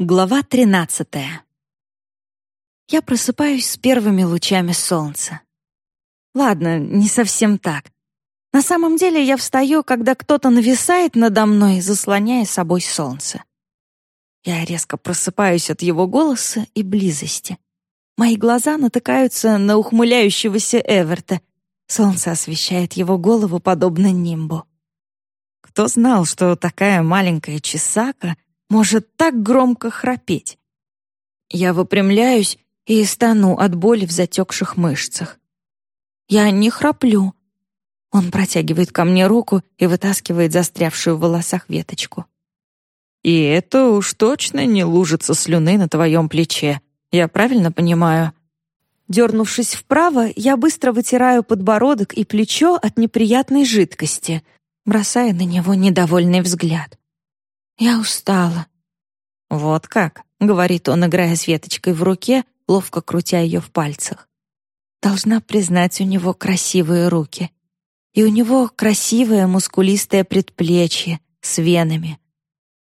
Глава 13. Я просыпаюсь с первыми лучами солнца. Ладно, не совсем так. На самом деле я встаю, когда кто-то нависает надо мной, заслоняя собой солнце. Я резко просыпаюсь от его голоса и близости. Мои глаза натыкаются на ухмыляющегося Эверта. Солнце освещает его голову подобно нимбу. Кто знал, что такая маленькая чесака — может так громко храпеть. Я выпрямляюсь и стану от боли в затекших мышцах. Я не храплю. Он протягивает ко мне руку и вытаскивает застрявшую в волосах веточку. «И это уж точно не лужица слюны на твоем плече, я правильно понимаю?» Дернувшись вправо, я быстро вытираю подбородок и плечо от неприятной жидкости, бросая на него недовольный взгляд. Я устала. Вот как, говорит он, играя с веточкой в руке, ловко крутя ее в пальцах. Должна признать, у него красивые руки. И у него красивое мускулистое предплечье с венами.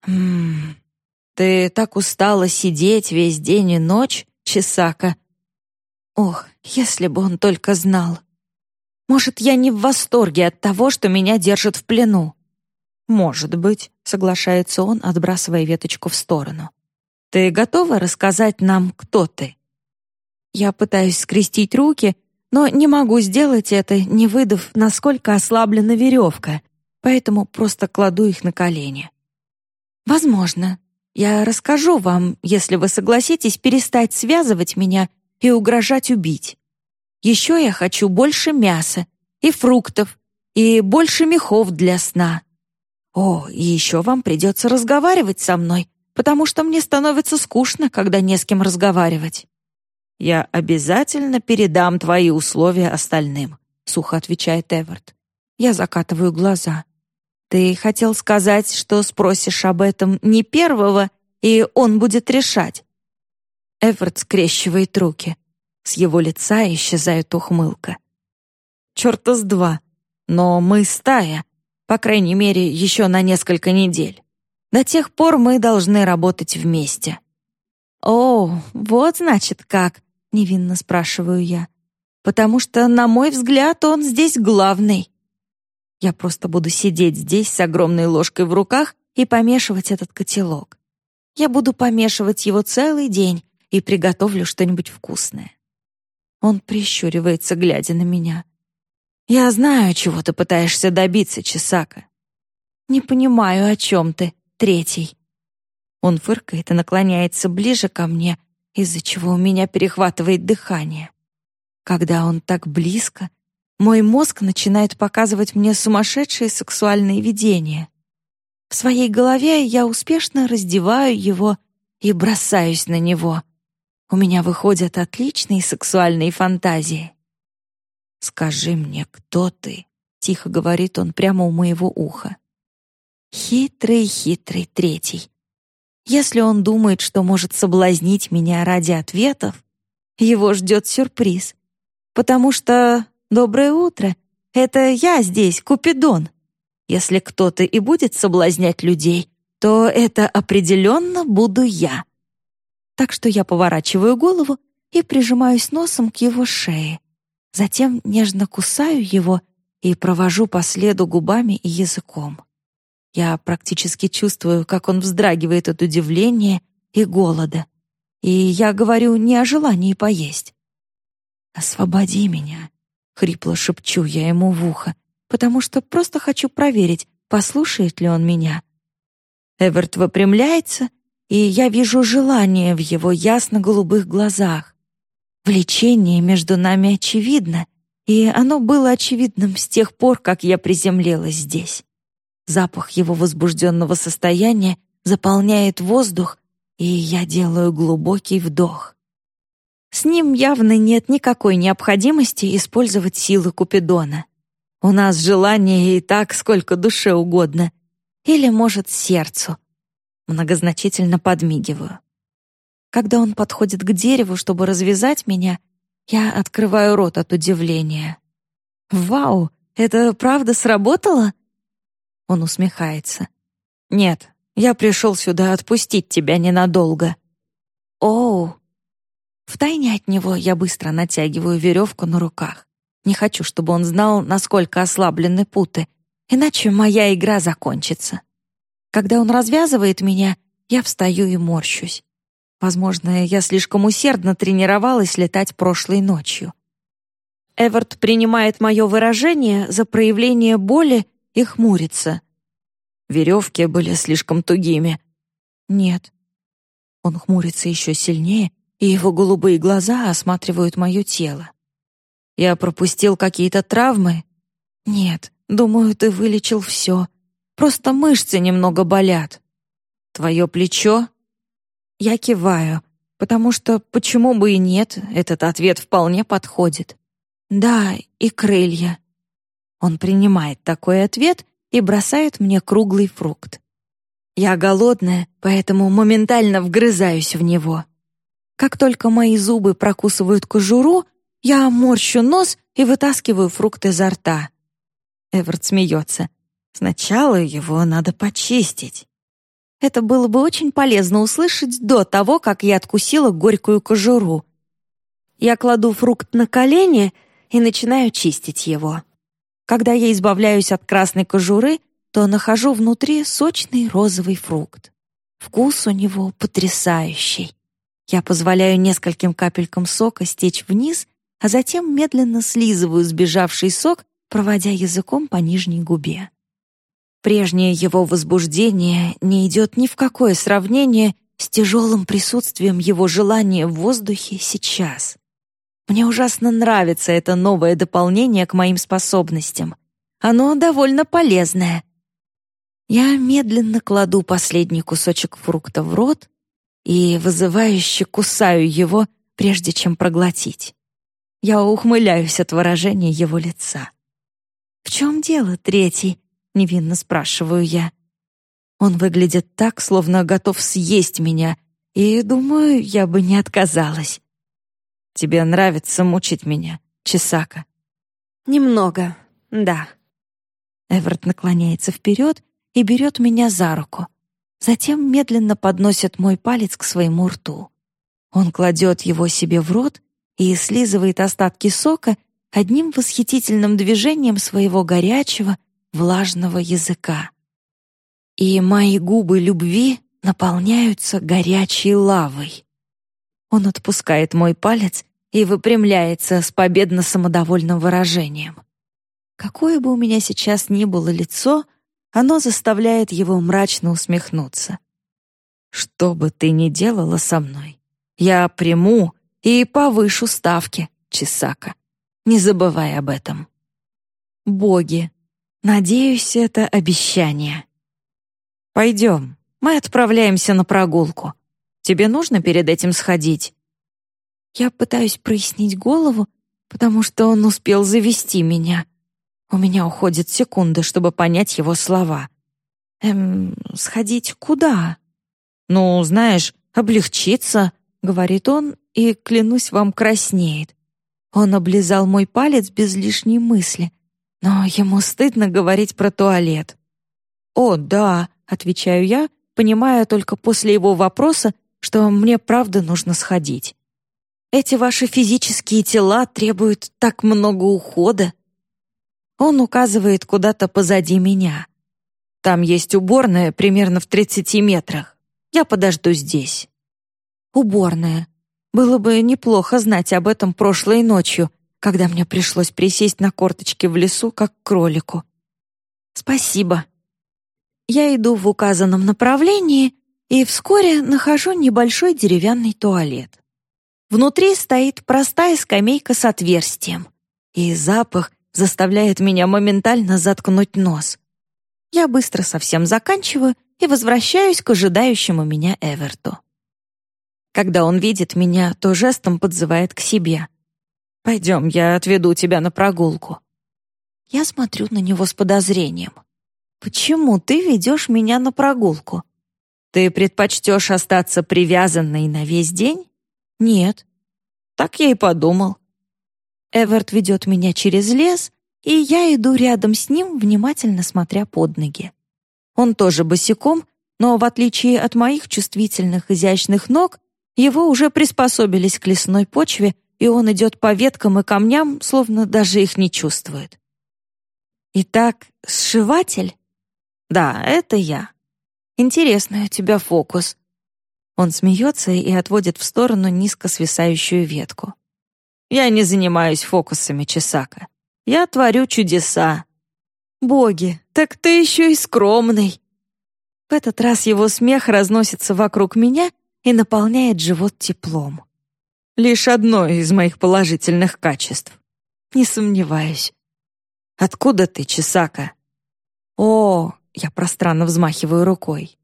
Мм. Ты так устала сидеть весь день и ночь, Чесака. Ох, если бы он только знал. Может, я не в восторге от того, что меня держат в плену. «Может быть», — соглашается он, отбрасывая веточку в сторону. «Ты готова рассказать нам, кто ты?» Я пытаюсь скрестить руки, но не могу сделать это, не выдав, насколько ослаблена веревка, поэтому просто кладу их на колени. «Возможно. Я расскажу вам, если вы согласитесь перестать связывать меня и угрожать убить. Еще я хочу больше мяса и фруктов, и больше мехов для сна. О, и еще вам придется разговаривать со мной, потому что мне становится скучно, когда не с кем разговаривать. Я обязательно передам твои условия остальным, сухо отвечает Эверт. Я закатываю глаза. Ты хотел сказать, что спросишь об этом не первого, и он будет решать. Эверт скрещивает руки. С его лица исчезает ухмылка. Чёрта с два. Но мы стая, по крайней мере, еще на несколько недель. До тех пор мы должны работать вместе». «О, вот значит как», — невинно спрашиваю я. «Потому что, на мой взгляд, он здесь главный». Я просто буду сидеть здесь с огромной ложкой в руках и помешивать этот котелок. Я буду помешивать его целый день и приготовлю что-нибудь вкусное. Он прищуривается, глядя на меня. Я знаю, чего ты пытаешься добиться, Чесака. Не понимаю, о чем ты, третий. Он фыркает и наклоняется ближе ко мне, из-за чего у меня перехватывает дыхание. Когда он так близко, мой мозг начинает показывать мне сумасшедшие сексуальные видения. В своей голове я успешно раздеваю его и бросаюсь на него. У меня выходят отличные сексуальные фантазии. «Скажи мне, кто ты?» — тихо говорит он прямо у моего уха. Хитрый-хитрый третий. Если он думает, что может соблазнить меня ради ответов, его ждет сюрприз. Потому что «Доброе утро! Это я здесь, Купидон!» Если кто-то и будет соблазнять людей, то это определенно буду я. Так что я поворачиваю голову и прижимаюсь носом к его шее. Затем нежно кусаю его и провожу по следу губами и языком. Я практически чувствую, как он вздрагивает от удивления и голода. И я говорю не о желании поесть. «Освободи меня», — хрипло шепчу я ему в ухо, потому что просто хочу проверить, послушает ли он меня. Эверт выпрямляется, и я вижу желание в его ясно-голубых глазах. Влечение между нами очевидно, и оно было очевидным с тех пор, как я приземлилась здесь. Запах его возбужденного состояния заполняет воздух, и я делаю глубокий вдох. С ним явно нет никакой необходимости использовать силы Купидона. У нас желание и так сколько душе угодно. Или, может, сердцу. Многозначительно подмигиваю. Когда он подходит к дереву, чтобы развязать меня, я открываю рот от удивления. «Вау, это правда сработало?» Он усмехается. «Нет, Я пришел сюда отпустить тебя ненадолго». «Оу». Втайне от него я быстро натягиваю веревку на руках. Не хочу, чтобы он знал, насколько ослаблены путы, иначе моя игра закончится. Когда он развязывает меня, я встаю и морщусь. Возможно, я слишком усердно тренировалась летать прошлой ночью. Эверт принимает мое выражение за проявление боли и хмурится. Веревки были слишком тугими. Нет. Он хмурится еще сильнее, и его голубые глаза осматривают мое тело. Я пропустил какие-то травмы? Нет, думаю, ты вылечил все. Просто мышцы немного болят. Твое плечо? Я киваю, потому что почему бы и нет, этот ответ вполне подходит. Да, и крылья. Он принимает такой ответ и бросает мне круглый фрукт. Я голодная, поэтому моментально вгрызаюсь в него. Как только мои зубы прокусывают кожуру, я морщу нос и вытаскиваю фрукт изо рта. Эверт смеется. Сначала его надо почистить. Это было бы очень полезно услышать до того, как я откусила горькую кожуру. Я кладу фрукт на колени и начинаю чистить его. Когда я избавляюсь от красной кожуры, то нахожу внутри сочный розовый фрукт. Вкус у него потрясающий. Я позволяю нескольким капелькам сока стечь вниз а затем медленно слизываю сбежавший сок, проводя языком по нижней губе. Прежнее его возбуждение не идет ни в какое сравнение с тяжелым присутствием его желания в воздухе сейчас. Мне ужасно нравится это новое дополнение к моим способностям. Оно довольно полезное. Я медленно кладу последний кусочек фрукта в рот и вызывающе кусаю его, прежде чем проглотить. Я ухмыляюсь от выражения его лица. «В чем дело, третий?» — невинно спрашиваю я. Он выглядит так, словно готов съесть меня, и, думаю, я бы не отказалась. «Тебе нравится мучить меня, Чесака?» «Немного, да». Эверт наклоняется вперед и берет меня за руку. Затем медленно подносит мой палец к своему рту. Он кладет его себе в рот и слизывает остатки сока одним восхитительным движением своего горячего, влажного языка. И мои губы любви наполняются горячей лавой. Он отпускает мой палец и выпрямляется с победно-самодовольным выражением. Какое бы у меня сейчас ни было лицо, оно заставляет его мрачно усмехнуться. «Что бы ты ни делала со мной, я приму и повышу ставки, Чесака. Не забывай об этом. Боги, надеюсь, это обещание. Пойдем, мы отправляемся на прогулку. Тебе нужно перед этим сходить? Я пытаюсь прояснить голову, потому что он успел завести меня. У меня уходит секунды, чтобы понять его слова. Эм, сходить куда? Ну, знаешь, облегчиться, говорит он и, клянусь вам, краснеет. Он облизал мой палец без лишней мысли, но ему стыдно говорить про туалет. «О, да», — отвечаю я, понимая только после его вопроса, что мне правда нужно сходить. «Эти ваши физические тела требуют так много ухода». Он указывает куда-то позади меня. «Там есть уборная примерно в 30 метрах. Я подожду здесь». Уборная. Было бы неплохо знать об этом прошлой ночью, когда мне пришлось присесть на корточки в лесу, как кролику. Спасибо. Я иду в указанном направлении и вскоре нахожу небольшой деревянный туалет. Внутри стоит простая скамейка с отверстием, и запах заставляет меня моментально заткнуть нос. Я быстро совсем заканчиваю и возвращаюсь к ожидающему меня Эверту. Когда он видит меня, то жестом подзывает к себе. «Пойдем, я отведу тебя на прогулку». Я смотрю на него с подозрением. «Почему ты ведешь меня на прогулку? Ты предпочтешь остаться привязанной на весь день?» «Нет». «Так я и подумал». Эверт ведет меня через лес, и я иду рядом с ним, внимательно смотря под ноги. Он тоже босиком, но в отличие от моих чувствительных изящных ног, его уже приспособились к лесной почве, и он идет по веткам и камням, словно даже их не чувствует. Итак, сшиватель? Да, это я. Интересный у тебя фокус. Он смеется и отводит в сторону низко свисающую ветку. Я не занимаюсь фокусами, Чесака. Я творю чудеса. Боги, так ты еще и скромный. В этот раз его смех разносится вокруг меня и наполняет живот теплом. Лишь одно из моих положительных качеств. Не сомневаюсь. Откуда ты, Чесака? О, я пространно взмахиваю рукой.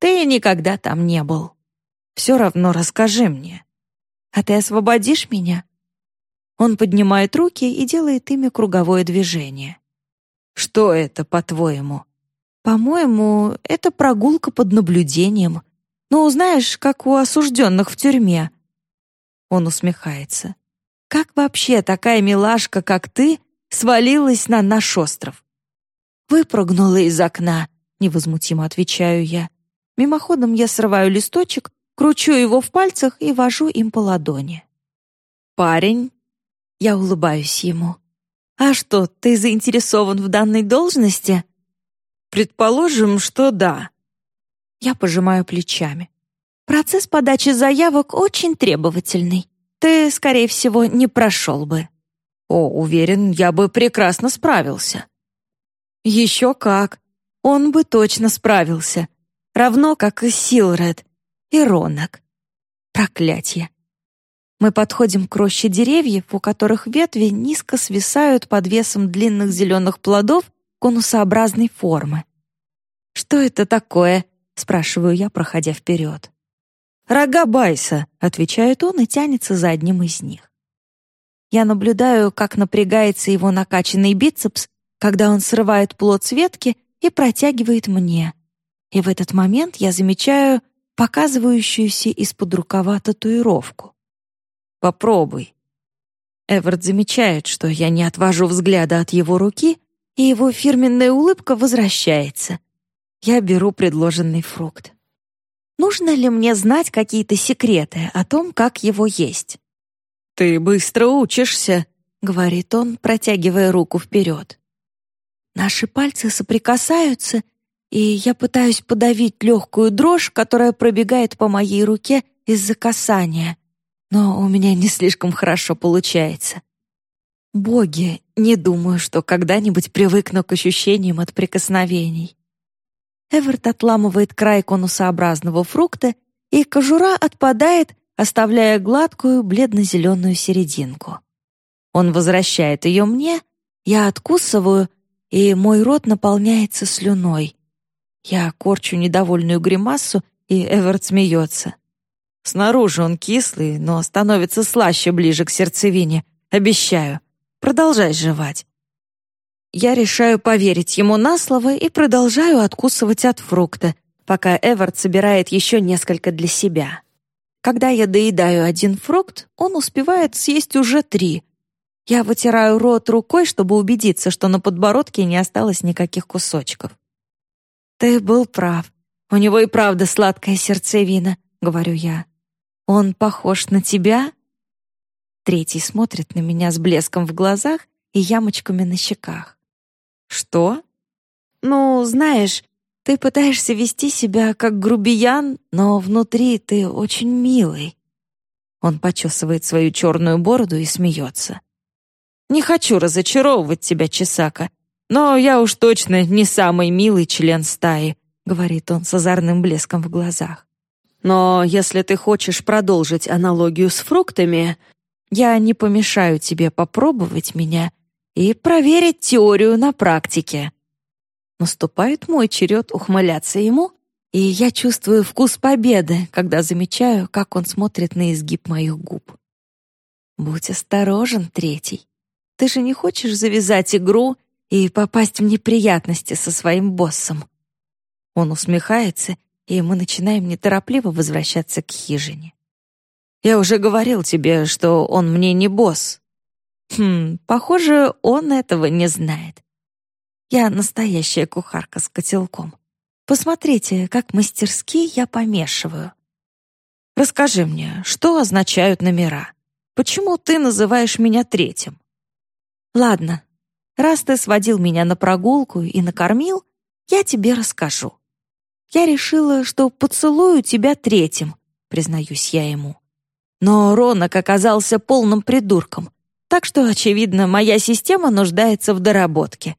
Ты никогда там не был. Все равно расскажи мне. А ты освободишь меня? Он поднимает руки и делает ими круговое движение. Что это, по-твоему? По-моему, это прогулка под наблюдением. Ну, знаешь, как у осужденных в тюрьме. Он усмехается. Как вообще такая милашка, как ты, свалилась на наш остров? Выпрыгнула из окна, невозмутимо отвечаю я. Мимоходом я срываю листочек, кручу его в пальцах и вожу им по ладони. Парень, я улыбаюсь ему. А что, ты заинтересован в данной должности? Предположим, что да. Я пожимаю плечами. Процесс подачи заявок очень требовательный. Ты, скорее всего, не прошел бы. О, уверен, я бы прекрасно справился. Еще как. Он бы точно справился. Равно как и Силред и Ронок. Проклятье. Мы подходим к роще деревьев, у которых ветви низко свисают под весом длинных зеленых плодов конусообразной формы. «Что это такое?» — спрашиваю я, проходя вперед. «Рога Байса», — отвечает он и тянется за одним из них. Я наблюдаю, как напрягается его накачанный бицепс, когда он срывает плод с ветки и протягивает мне. И в этот момент я замечаю показывающуюся из-под рукава татуировку. «Попробуй». Эверт замечает, что я не отвожу взгляда от его руки, и его фирменная улыбка возвращается. Я беру предложенный фрукт. Нужно ли мне знать какие-то секреты о том, как его есть? «Ты быстро учишься», — говорит он, протягивая руку вперед. Наши пальцы соприкасаются, и я пытаюсь подавить легкую дрожь, которая пробегает по моей руке из-за касания, но у меня не слишком хорошо получается. Боги, не думаю, что когда-нибудь привыкну к ощущениям от прикосновений. Эверт отламывает край конусообразного фрукта, и кожура отпадает, оставляя гладкую бледно-зеленую серединку. Он возвращает ее мне, я откусываю, и мой рот наполняется слюной. Я корчу недовольную гримасу, и Эверт смеется. Снаружи он кислый, но становится слаще ближе к сердцевине. Обещаю. Продолжай жевать. Я решаю поверить ему на слово и продолжаю откусывать от фрукта, пока Эверт собирает еще несколько для себя. Когда я доедаю один фрукт, он успевает съесть уже три. Я вытираю рот рукой, чтобы убедиться, что на подбородке не осталось никаких кусочков. «Ты был прав. У него и правда сладкая сердцевина», — говорю я. «Он похож на тебя?» Третий смотрит на меня с блеском в глазах и ямочками на щеках. «Что?» «Ну, знаешь, ты пытаешься вести себя как грубиян, но внутри ты очень милый». Он почесывает свою черную бороду и смеется. «Не хочу разочаровывать тебя, Чесака, «Но я уж точно не самый милый член стаи», — говорит он с озорным блеском в глазах. «Но если ты хочешь продолжить аналогию с фруктами, я не помешаю тебе попробовать меня и проверить теорию на практике». Наступает мой черед ухмыляться ему, и я чувствую вкус победы, когда замечаю, как он смотрит на изгиб моих губ. «Будь осторожен, третий. Ты же не хочешь завязать игру и попасть в неприятности со своим боссом. Он усмехается, и мы начинаем неторопливо возвращаться к хижине. Я уже говорил тебе, что он мне не босс. Хм, похоже, он этого не знает. Я настоящая кухарка с котелком. Посмотрите, как мастерски я помешиваю. Расскажи мне, что означают номера? Почему ты называешь меня третьим? Ладно, раз ты сводил меня на прогулку и накормил, я тебе расскажу. Я решила, что поцелую тебя третьим, признаюсь я ему. Но Ронок оказался полным придурком, так что, очевидно, моя система нуждается в доработке.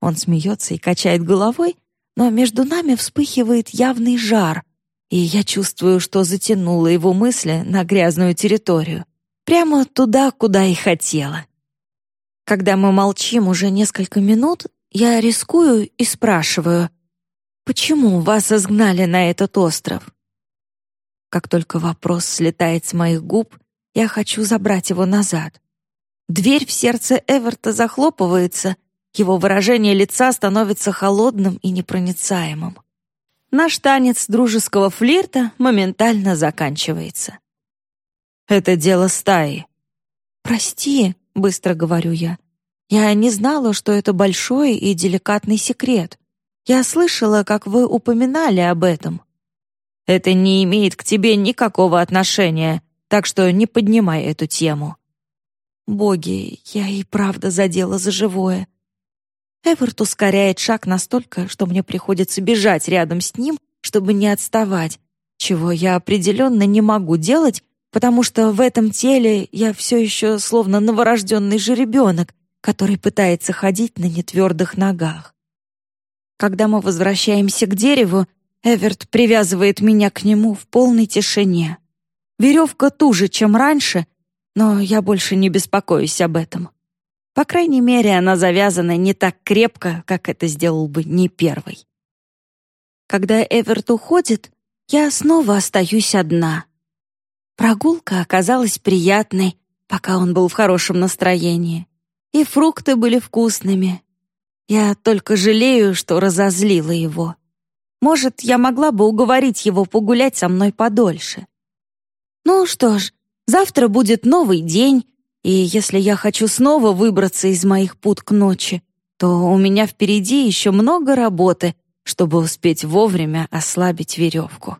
Он смеется и качает головой, но между нами вспыхивает явный жар, и я чувствую, что затянула его мысли на грязную территорию, прямо туда, куда и хотела. Когда мы молчим уже несколько минут, я рискую и спрашиваю, «Почему вас изгнали на этот остров?» Как только вопрос слетает с моих губ, я хочу забрать его назад. Дверь в сердце Эверта захлопывается, его выражение лица становится холодным и непроницаемым. Наш танец дружеского флирта моментально заканчивается. «Это дело стаи». «Прости», — быстро говорю я. «Я не знала, что это большой и деликатный секрет. Я слышала, как вы упоминали об этом». «Это не имеет к тебе никакого отношения, так что не поднимай эту тему». «Боги, я и правда задела за живое. Эверт ускоряет шаг настолько, что мне приходится бежать рядом с ним, чтобы не отставать, чего я определенно не могу делать, потому что в этом теле я все еще словно новорожденный жеребенок, который пытается ходить на нетвердых ногах. Когда мы возвращаемся к дереву, Эверт привязывает меня к нему в полной тишине. Веревка туже, чем раньше, но я больше не беспокоюсь об этом. По крайней мере, она завязана не так крепко, как это сделал бы не первый. Когда Эверт уходит, я снова остаюсь одна. Прогулка оказалась приятной, пока он был в хорошем настроении. И фрукты были вкусными. Я только жалею, что разозлила его. Может, я могла бы уговорить его погулять со мной подольше. Ну что ж, завтра будет новый день, и если я хочу снова выбраться из моих пут к ночи, то у меня впереди еще много работы, чтобы успеть вовремя ослабить веревку.